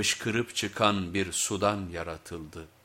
fışkırıp çıkan bir sudan yaratıldı.''